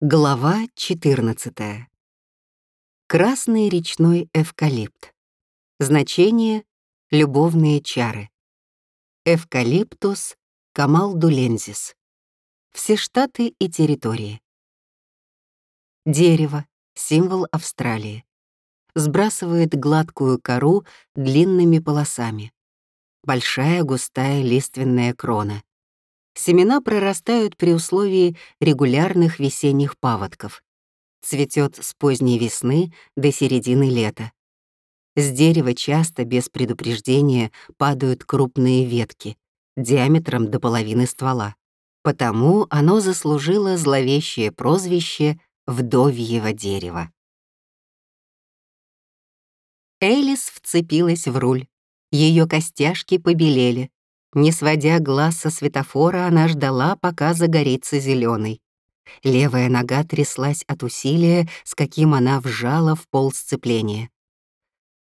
Глава 14. Красный речной эвкалипт. Значение — любовные чары. Эвкалиптус камалдулензис. Все штаты и территории. Дерево — символ Австралии. Сбрасывает гладкую кору длинными полосами. Большая густая лиственная крона. Семена прорастают при условии регулярных весенних паводков. Цветет с поздней весны до середины лета. С дерева часто без предупреждения падают крупные ветки, диаметром до половины ствола. Потому оно заслужило зловещее прозвище «вдовьего дерева». Элис вцепилась в руль. Ее костяшки побелели. Не сводя глаз со светофора, она ждала, пока загорится зеленый. Левая нога тряслась от усилия, с каким она вжала в пол сцепления.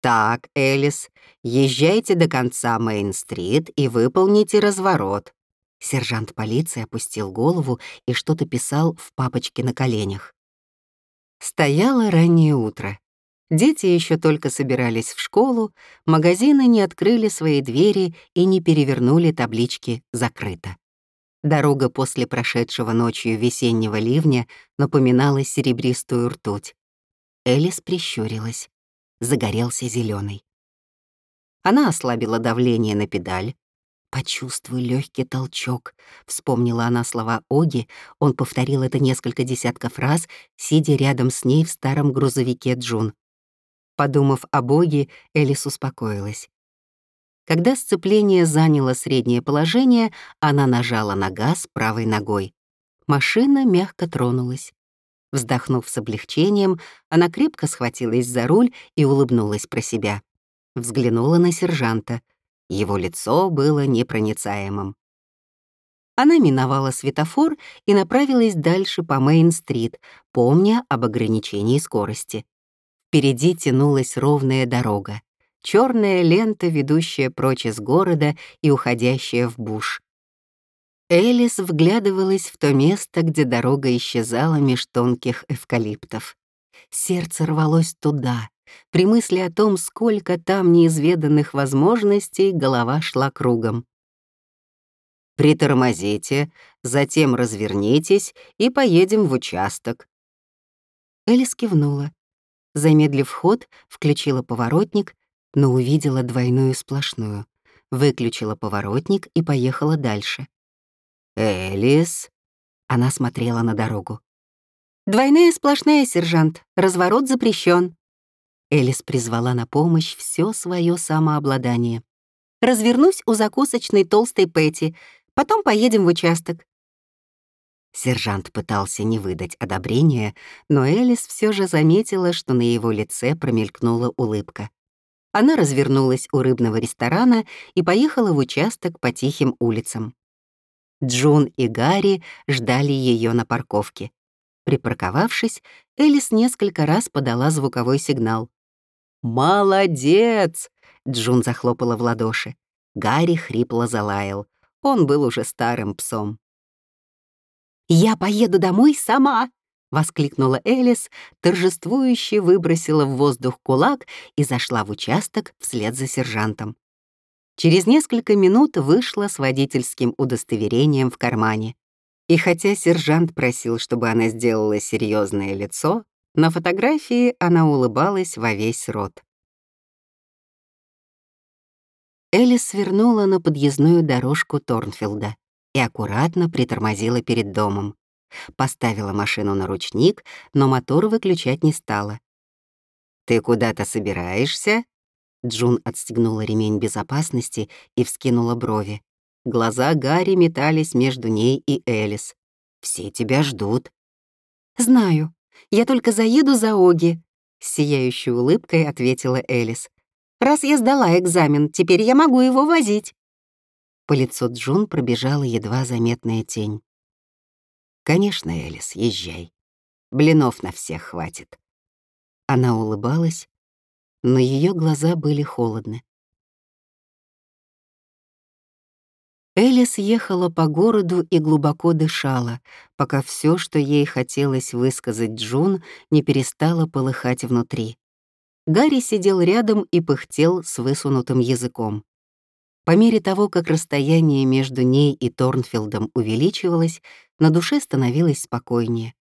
«Так, Элис, езжайте до конца Мейн-стрит и выполните разворот». Сержант полиции опустил голову и что-то писал в папочке на коленях. Стояло раннее утро. Дети еще только собирались в школу, магазины не открыли свои двери и не перевернули таблички «Закрыто». Дорога после прошедшего ночью весеннего ливня напоминала серебристую ртуть. Элис прищурилась. Загорелся зеленый. Она ослабила давление на педаль. «Почувствуй легкий толчок», — вспомнила она слова Оги, он повторил это несколько десятков раз, сидя рядом с ней в старом грузовике Джун. Подумав о Боге, Элис успокоилась. Когда сцепление заняло среднее положение, она нажала на газ правой ногой. Машина мягко тронулась. Вздохнув с облегчением, она крепко схватилась за руль и улыбнулась про себя. Взглянула на сержанта. Его лицо было непроницаемым. Она миновала светофор и направилась дальше по Мейн-стрит, помня об ограничении скорости. Впереди тянулась ровная дорога, черная лента, ведущая прочь из города и уходящая в буш. Элис вглядывалась в то место, где дорога исчезала меж тонких эвкалиптов. Сердце рвалось туда. При мысли о том, сколько там неизведанных возможностей, голова шла кругом. «Притормозите, затем развернитесь и поедем в участок». Элис кивнула. Замедлив ход, включила поворотник, но увидела двойную сплошную. Выключила поворотник и поехала дальше. «Элис?» Она смотрела на дорогу. «Двойная сплошная, сержант. Разворот запрещен. Элис призвала на помощь все свое самообладание. «Развернусь у закусочной толстой Пэти, потом поедем в участок. Сержант пытался не выдать одобрения, но Элис все же заметила, что на его лице промелькнула улыбка. Она развернулась у рыбного ресторана и поехала в участок по тихим улицам. Джун и Гарри ждали ее на парковке. Припарковавшись, Элис несколько раз подала звуковой сигнал. «Молодец!» — Джун захлопала в ладоши. Гарри хрипло залаял. Он был уже старым псом. «Я поеду домой сама!» — воскликнула Элис, торжествующе выбросила в воздух кулак и зашла в участок вслед за сержантом. Через несколько минут вышла с водительским удостоверением в кармане. И хотя сержант просил, чтобы она сделала серьезное лицо, на фотографии она улыбалась во весь рот. Элис свернула на подъездную дорожку Торнфилда и аккуратно притормозила перед домом. Поставила машину на ручник, но мотор выключать не стала. «Ты куда-то собираешься?» Джун отстегнула ремень безопасности и вскинула брови. Глаза Гарри метались между ней и Элис. «Все тебя ждут». «Знаю. Я только заеду за Оги», — с сияющей улыбкой ответила Элис. «Раз я сдала экзамен, теперь я могу его возить». По лицу Джун пробежала едва заметная тень. «Конечно, Элис, езжай. Блинов на всех хватит». Она улыбалась, но ее глаза были холодны. Элис ехала по городу и глубоко дышала, пока все, что ей хотелось высказать Джун, не перестало полыхать внутри. Гарри сидел рядом и пыхтел с высунутым языком. По мере того, как расстояние между ней и Торнфилдом увеличивалось, на душе становилось спокойнее.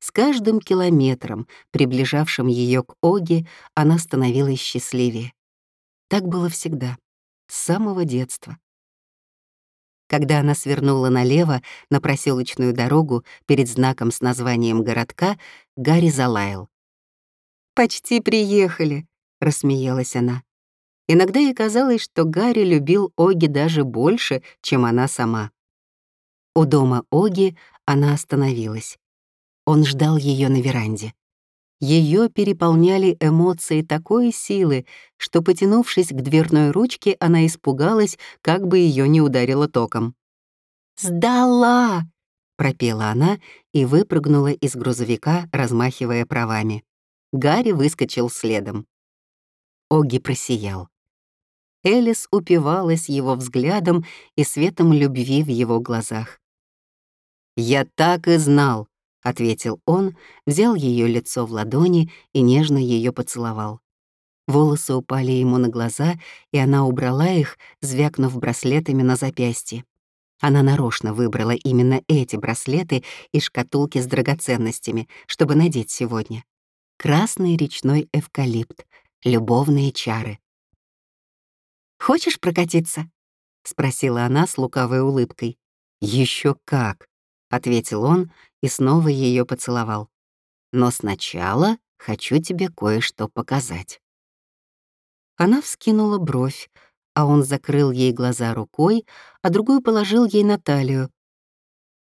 С каждым километром, приближавшим ее к Оге, она становилась счастливее. Так было всегда, с самого детства. Когда она свернула налево на проселочную дорогу перед знаком с названием городка, Гарри залаял. «Почти приехали», — рассмеялась она. Иногда ей казалось, что Гарри любил Оги даже больше, чем она сама. У дома Оги она остановилась. Он ждал ее на веранде. Ее переполняли эмоции такой силы, что, потянувшись к дверной ручке, она испугалась, как бы ее не ударило током. «Сдала!» — пропела она и выпрыгнула из грузовика, размахивая правами. Гарри выскочил следом. Оги просиял. Элис упивалась его взглядом и светом любви в его глазах. «Я так и знал», — ответил он, взял ее лицо в ладони и нежно ее поцеловал. Волосы упали ему на глаза, и она убрала их, звякнув браслетами на запястье. Она нарочно выбрала именно эти браслеты из шкатулки с драгоценностями, чтобы надеть сегодня. Красный речной эвкалипт, любовные чары. «Хочешь прокатиться?» — спросила она с лукавой улыбкой. Еще как!» — ответил он и снова ее поцеловал. «Но сначала хочу тебе кое-что показать». Она вскинула бровь, а он закрыл ей глаза рукой, а другую положил ей на талию.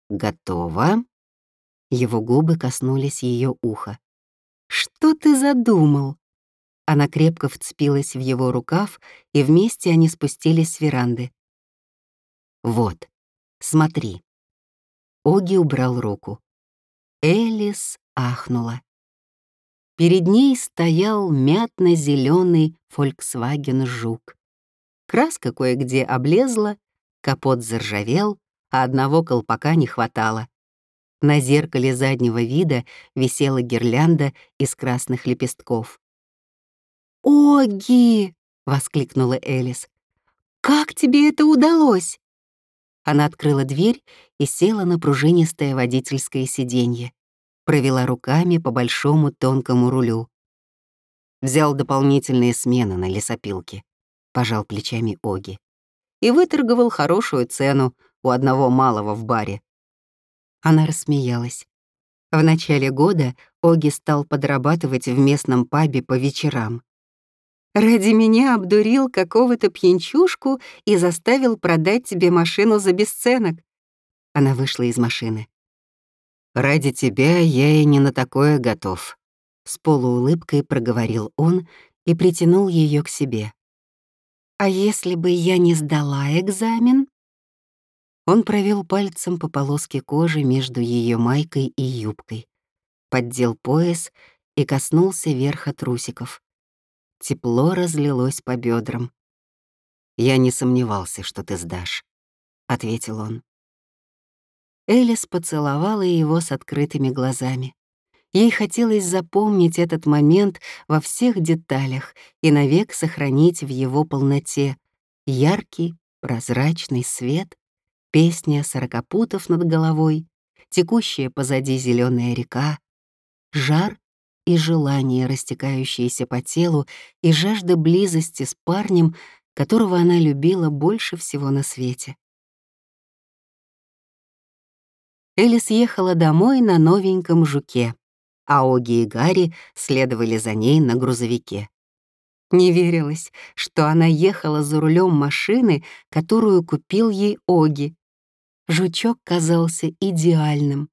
«Готово?» Его губы коснулись ее уха. «Что ты задумал?» Она крепко вцепилась в его рукав, и вместе они спустились с веранды. «Вот, смотри». Оги убрал руку. Элис ахнула. Перед ней стоял мятно зеленый Volkswagen Жук. Краска кое-где облезла, капот заржавел, а одного колпака не хватало. На зеркале заднего вида висела гирлянда из красных лепестков. «Оги!» — воскликнула Элис. «Как тебе это удалось?» Она открыла дверь и села на пружинистое водительское сиденье. Провела руками по большому тонкому рулю. Взял дополнительные смены на лесопилке. Пожал плечами Оги. И выторговал хорошую цену у одного малого в баре. Она рассмеялась. В начале года Оги стал подрабатывать в местном пабе по вечерам. Ради меня обдурил какого-то пьянчушку и заставил продать тебе машину за бесценок. Она вышла из машины. «Ради тебя я и не на такое готов», — с полуулыбкой проговорил он и притянул ее к себе. «А если бы я не сдала экзамен?» Он провел пальцем по полоске кожи между ее майкой и юбкой, поддел пояс и коснулся верха трусиков. Тепло разлилось по бедрам. «Я не сомневался, что ты сдашь», — ответил он. Элис поцеловала его с открытыми глазами. Ей хотелось запомнить этот момент во всех деталях и навек сохранить в его полноте яркий, прозрачный свет, песня сорокопутов над головой, текущая позади зеленая река, жар и желание, растекающееся по телу, и жажда близости с парнем, которого она любила больше всего на свете. Элис ехала домой на новеньком жуке, а Оги и Гарри следовали за ней на грузовике. Не верилось, что она ехала за рулем машины, которую купил ей Оги. Жучок казался идеальным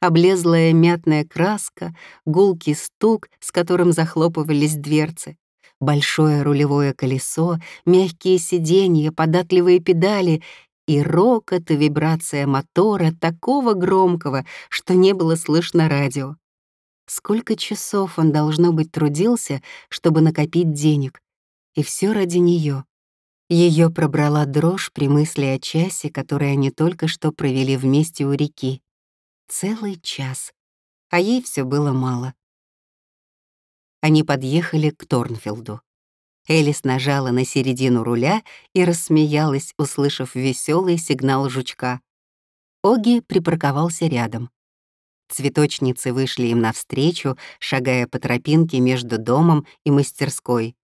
облезлая мятная краска, гулкий стук, с которым захлопывались дверцы, большое рулевое колесо, мягкие сиденья, податливые педали и рокот и вибрация мотора такого громкого, что не было слышно радио. Сколько часов он, должно быть, трудился, чтобы накопить денег. И все ради нее. Ее пробрала дрожь при мысли о часе, который они только что провели вместе у реки. Целый час, а ей все было мало. Они подъехали к Торнфилду. Элис нажала на середину руля и рассмеялась, услышав веселый сигнал жучка. Оги припарковался рядом. Цветочницы вышли им навстречу, шагая по тропинке между домом и мастерской.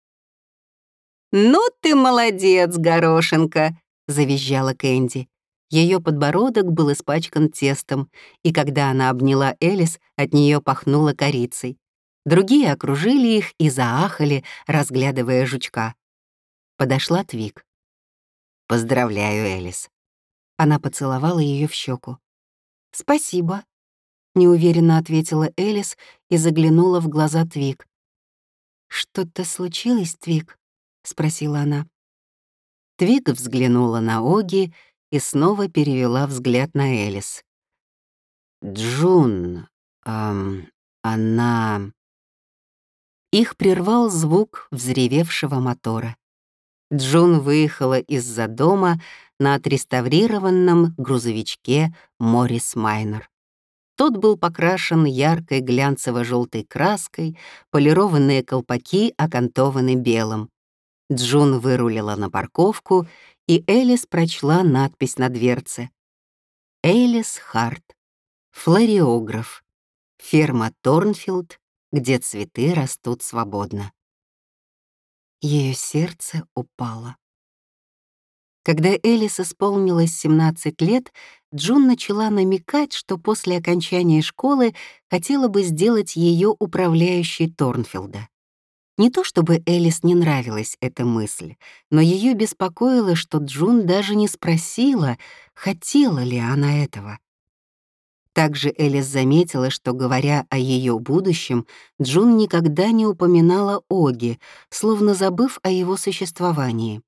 «Ну ты молодец, горошинка!» — завизжала Кэнди. Ее подбородок был испачкан тестом, и когда она обняла Элис, от нее пахнуло корицей. Другие окружили их и заахали, разглядывая жучка. Подошла Твик. «Поздравляю, Элис». Она поцеловала ее в щеку. «Спасибо», — неуверенно ответила Элис и заглянула в глаза Твик. «Что-то случилось, Твик?» — спросила она. Твиг взглянула на Оги и снова перевела взгляд на Элис. «Джун, эм, она...» Их прервал звук взревевшего мотора. Джун выехала из-за дома на отреставрированном грузовичке Моррис Майнер. Тот был покрашен яркой глянцево-желтой краской, полированные колпаки окантованы белым. Джун вырулила на парковку, и Элис прочла надпись на дверце. Элис Харт. Флориограф. Ферма Торнфилд, где цветы растут свободно. Ее сердце упало. Когда Элис исполнилось 17 лет, Джун начала намекать, что после окончания школы хотела бы сделать ее управляющей Торнфилда. Не то чтобы Элис не нравилась эта мысль, но ее беспокоило, что Джун даже не спросила, хотела ли она этого. Также Элис заметила, что, говоря о ее будущем, Джун никогда не упоминала Оги, словно забыв о его существовании.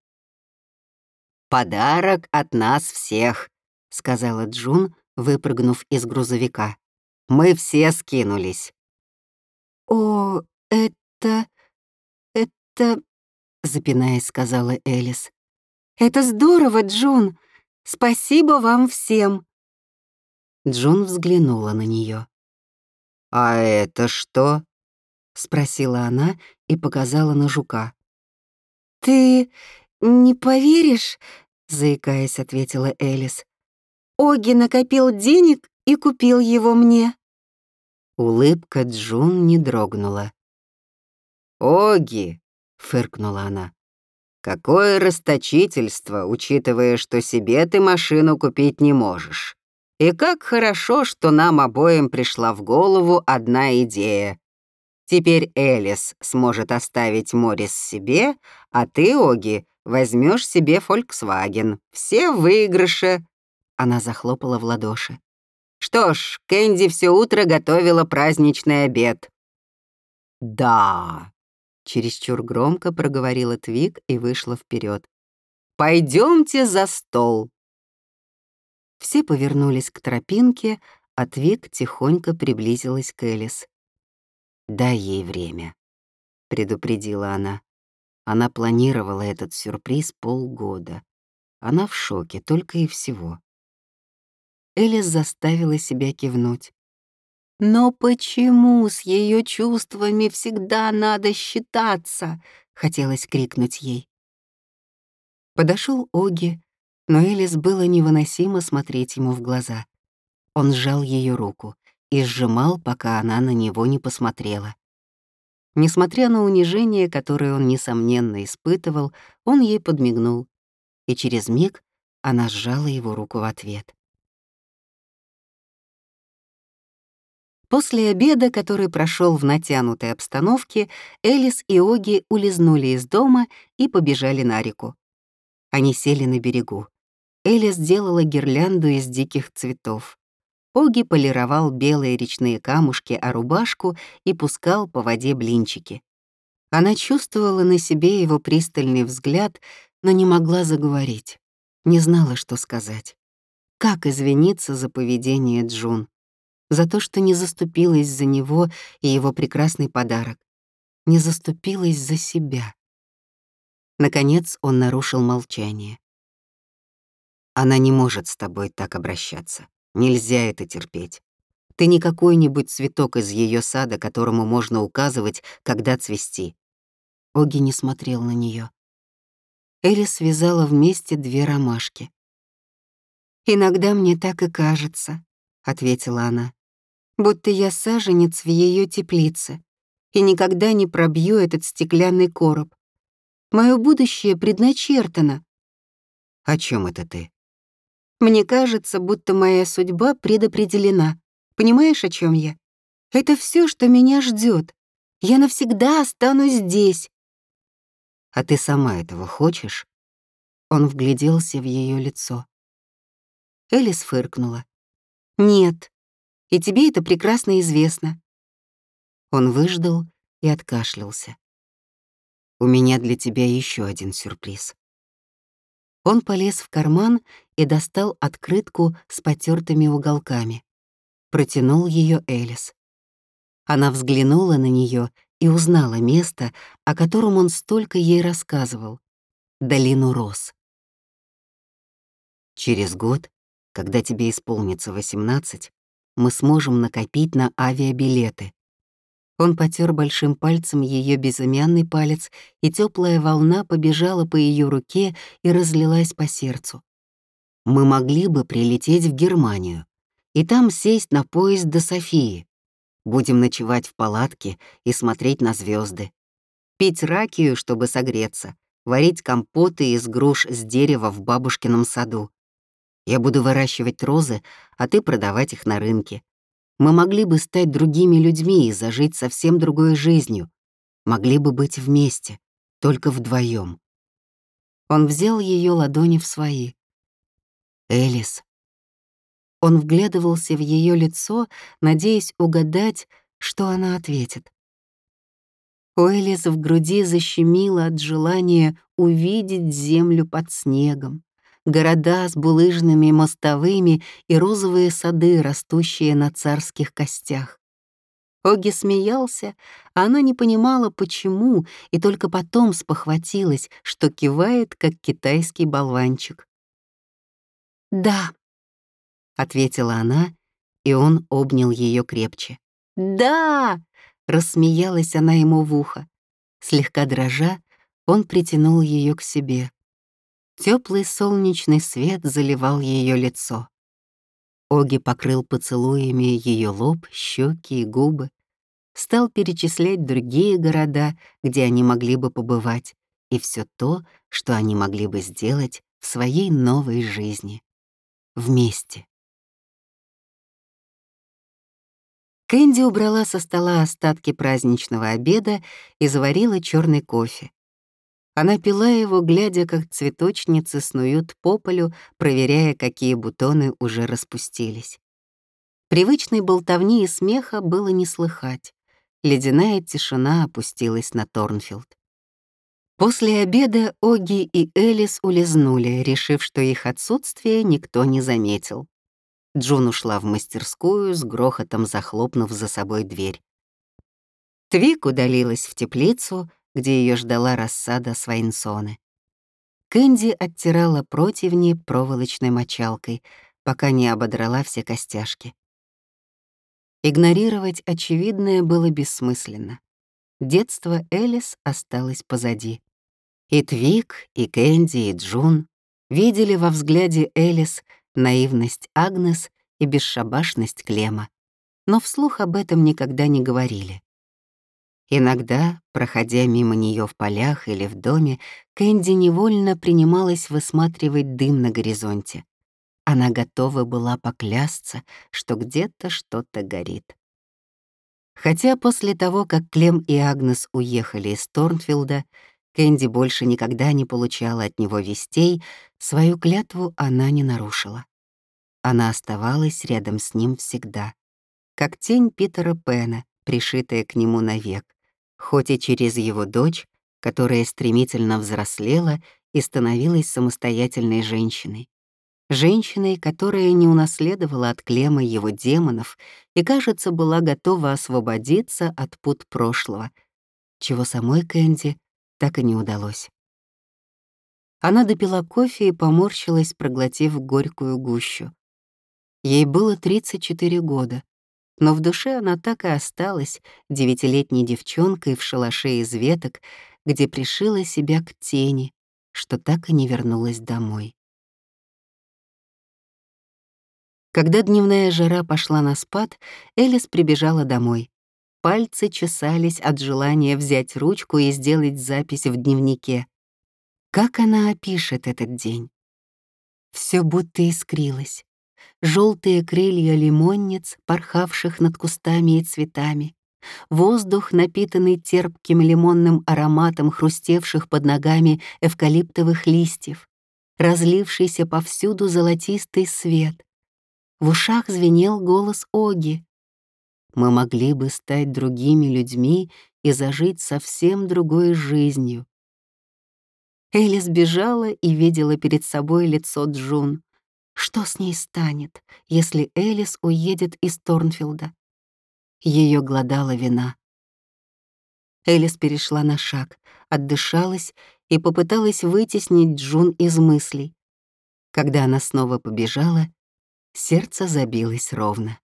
«Подарок от нас всех», — сказала Джун, выпрыгнув из грузовика. «Мы все скинулись». «О, это...» «Это...» — запинаясь, сказала Элис. «Это здорово, Джун! Спасибо вам всем!» Джун взглянула на нее. «А это что?» — спросила она и показала на жука. «Ты не поверишь?» — заикаясь, ответила Элис. «Оги накопил денег и купил его мне». Улыбка Джун не дрогнула. «Оги — фыркнула она. «Какое расточительство, учитывая, что себе ты машину купить не можешь. И как хорошо, что нам обоим пришла в голову одна идея. Теперь Элис сможет оставить Морис себе, а ты, Оги, возьмешь себе Volkswagen. Все выигрыши!» Она захлопала в ладоши. «Что ж, Кэнди все утро готовила праздничный обед». «Да», Чересчур громко проговорила Твик и вышла вперед. Пойдемте за стол. Все повернулись к тропинке, а Твик тихонько приблизилась к Элис. «Дай ей время», — предупредила она. Она планировала этот сюрприз полгода. Она в шоке, только и всего. Элис заставила себя кивнуть. Но почему с ее чувствами всегда надо считаться? Хотелось крикнуть ей. Подошел Оги, но Элис было невыносимо смотреть ему в глаза. Он сжал ее руку и сжимал, пока она на него не посмотрела. Несмотря на унижение, которое он, несомненно, испытывал, он ей подмигнул, и через миг она сжала его руку в ответ. После обеда, который прошел в натянутой обстановке, Элис и Оги улизнули из дома и побежали на реку. Они сели на берегу. Элис сделала гирлянду из диких цветов. Оги полировал белые речные камушки о рубашку и пускал по воде блинчики. Она чувствовала на себе его пристальный взгляд, но не могла заговорить. Не знала, что сказать. Как извиниться за поведение Джун? За то, что не заступилась за него и его прекрасный подарок, не заступилась за себя. Наконец он нарушил молчание. Она не может с тобой так обращаться. Нельзя это терпеть. Ты не какой-нибудь цветок из ее сада, которому можно указывать, когда цвести. Оги не смотрел на нее. Элли связала вместе две ромашки. «Иногда мне так и кажется», — ответила она, «будто я саженец в ее теплице и никогда не пробью этот стеклянный короб. Мое будущее предначертано». «О чем это ты?» «Мне кажется, будто моя судьба предопределена. Понимаешь, о чем я? Это все, что меня ждет. Я навсегда останусь здесь». «А ты сама этого хочешь?» Он вгляделся в ее лицо. Элис фыркнула. «Нет, и тебе это прекрасно известно». Он выждал и откашлялся. «У меня для тебя еще один сюрприз». Он полез в карман и достал открытку с потертыми уголками. Протянул ее Элис. Она взглянула на нее и узнала место, о котором он столько ей рассказывал — долину роз. Через год когда тебе исполнится 18, мы сможем накопить на авиабилеты. Он потер большим пальцем ее безымянный палец, и теплая волна побежала по ее руке и разлилась по сердцу. Мы могли бы прилететь в Германию и там сесть на поезд до Софии. Будем ночевать в палатке и смотреть на звезды, пить ракию, чтобы согреться, варить компоты из груш с дерева в бабушкином саду. Я буду выращивать розы, а ты продавать их на рынке. Мы могли бы стать другими людьми и зажить совсем другой жизнью. Могли бы быть вместе, только вдвоем. Он взял ее ладони в свои. Элис. Он вглядывался в ее лицо, надеясь угадать, что она ответит. У Элис в груди защемило от желания увидеть землю под снегом, города с булыжными мостовыми и розовые сады, растущие на царских костях. Оги смеялся, а она не понимала, почему, и только потом спохватилась, что кивает, как китайский болванчик. «Да», — ответила она, и он обнял ее крепче. «Да!» — рассмеялась она ему в ухо. Слегка дрожа, он притянул ее к себе. Теплый солнечный свет заливал ее лицо. Оги покрыл поцелуями ее лоб, щеки и губы, стал перечислять другие города, где они могли бы побывать, и все то, что они могли бы сделать в своей новой жизни. Вместе. Кэнди убрала со стола остатки праздничного обеда и заварила черный кофе. Она пила его, глядя, как цветочницы снуют по полю, проверяя, какие бутоны уже распустились. Привычной болтовни и смеха было не слыхать. Ледяная тишина опустилась на Торнфилд. После обеда Оги и Элис улизнули, решив, что их отсутствие никто не заметил. Джун ушла в мастерскую, с грохотом захлопнув за собой дверь. Твик удалилась в теплицу, где ее ждала рассада свайнсоны. Кэнди оттирала противни проволочной мочалкой, пока не ободрала все костяшки. Игнорировать очевидное было бессмысленно. Детство Элис осталось позади. И Твик, и Кэнди, и Джун видели во взгляде Элис наивность Агнес и бесшабашность Клема, но вслух об этом никогда не говорили. Иногда, проходя мимо нее в полях или в доме, Кэнди невольно принималась высматривать дым на горизонте. Она готова была поклясться, что где-то что-то горит. Хотя после того, как Клем и Агнес уехали из Торнфилда, Кэнди больше никогда не получала от него вестей, свою клятву она не нарушила. Она оставалась рядом с ним всегда, как тень Питера Пэна, пришитая к нему навек, хоть и через его дочь, которая стремительно взрослела и становилась самостоятельной женщиной. Женщиной, которая не унаследовала от Клема его демонов и, кажется, была готова освободиться от пут прошлого, чего самой Кэнди так и не удалось. Она допила кофе и поморщилась, проглотив горькую гущу. Ей было 34 года, но в душе она так и осталась девятилетней девчонкой в шалаше из веток, где пришила себя к тени, что так и не вернулась домой. Когда дневная жара пошла на спад, Элис прибежала домой. Пальцы чесались от желания взять ручку и сделать запись в дневнике. Как она опишет этот день? Все будто искрилось. Желтые крылья лимонниц, порхавших над кустами и цветами. Воздух, напитанный терпким лимонным ароматом хрустевших под ногами эвкалиптовых листьев. Разлившийся повсюду золотистый свет. В ушах звенел голос Оги. Мы могли бы стать другими людьми и зажить совсем другой жизнью. Элис бежала и видела перед собой лицо Джун. Что с ней станет, если Элис уедет из Торнфилда? Ее глодала вина. Элис перешла на шаг, отдышалась и попыталась вытеснить Джун из мыслей. Когда она снова побежала, сердце забилось ровно.